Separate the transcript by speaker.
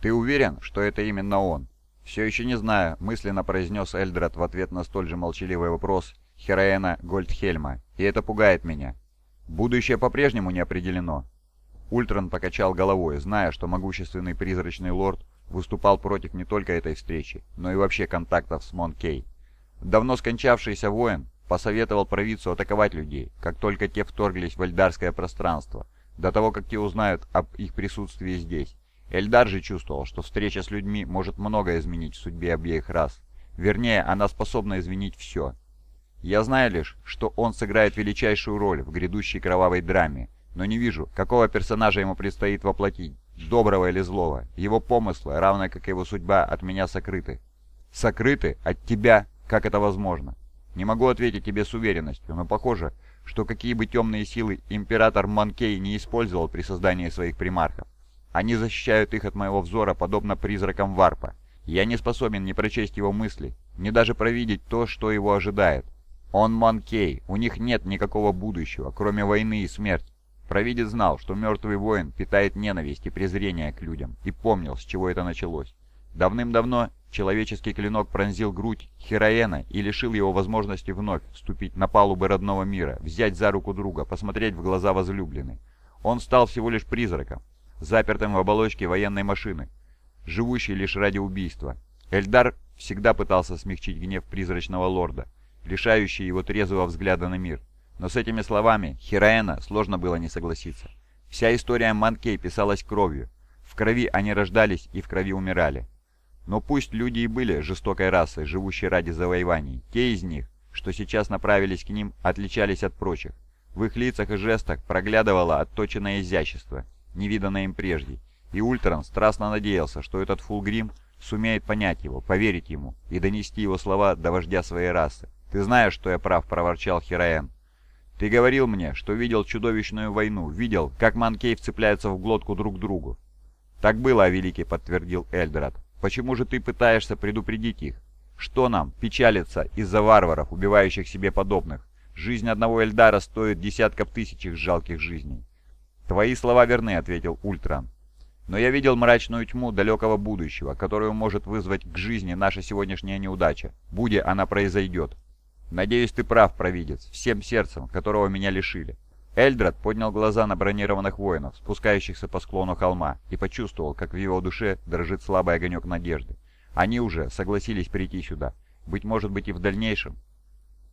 Speaker 1: «Ты уверен, что это именно он?» «Все еще не знаю», — мысленно произнес Эльдрат в ответ на столь же молчаливый вопрос Хераэна Гольдхельма, «и это пугает меня. Будущее по-прежнему не определено». Ультран покачал головой, зная, что могущественный призрачный лорд выступал против не только этой встречи, но и вообще контактов с Монкей. Давно скончавшийся воин посоветовал провидцу атаковать людей, как только те вторглись в эльдарское пространство, до того, как те узнают об их присутствии здесь. Эльдар же чувствовал, что встреча с людьми может многое изменить в судьбе обеих рас. Вернее, она способна изменить все. Я знаю лишь, что он сыграет величайшую роль в грядущей кровавой драме, но не вижу, какого персонажа ему предстоит воплотить, доброго или злого. Его помыслы, равно как и его судьба, от меня сокрыты. Сокрыты? От тебя? Как это возможно? Не могу ответить тебе с уверенностью, но похоже, что какие бы темные силы император Манкей не использовал при создании своих примархов, они защищают их от моего взора, подобно призракам варпа. Я не способен ни прочесть его мысли, ни даже провидеть то, что его ожидает. Он Манкей, у них нет никакого будущего, кроме войны и смерти. Провидец знал, что мертвый воин питает ненависть и презрение к людям, и помнил, с чего это началось. Давным-давно человеческий клинок пронзил грудь Хероена и лишил его возможности вновь вступить на палубы родного мира, взять за руку друга, посмотреть в глаза возлюбленной. Он стал всего лишь призраком, запертым в оболочке военной машины, живущей лишь ради убийства. Эльдар всегда пытался смягчить гнев призрачного лорда, лишающий его трезвого взгляда на мир. Но с этими словами Хираэна сложно было не согласиться. Вся история Манкей писалась кровью. В крови они рождались и в крови умирали. Но пусть люди и были жестокой расой, живущей ради завоеваний, те из них, что сейчас направились к ним, отличались от прочих. В их лицах и жестах проглядывало отточенное изящество, невиданное им прежде, и Ультран страстно надеялся, что этот Фулгрим сумеет понять его, поверить ему и донести его слова до вождя своей расы. «Ты знаешь, что я прав», — проворчал Хираэн. «Ты говорил мне, что видел чудовищную войну, видел, как манкей вцепляются в глотку друг другу». «Так было, Великий», — подтвердил Эльдрат. «Почему же ты пытаешься предупредить их? Что нам, печалиться из-за варваров, убивающих себе подобных? Жизнь одного Эльдара стоит десятков тысяч их жалких жизней». «Твои слова верны», — ответил Ультран. «Но я видел мрачную тьму далекого будущего, которую может вызвать к жизни наша сегодняшняя неудача, будь она произойдет. «Надеюсь, ты прав, провидец, всем сердцем, которого меня лишили». Эльдред поднял глаза на бронированных воинов, спускающихся по склону холма, и почувствовал, как в его душе дрожит слабый огонек надежды. Они уже согласились прийти сюда. Быть может быть и в дальнейшем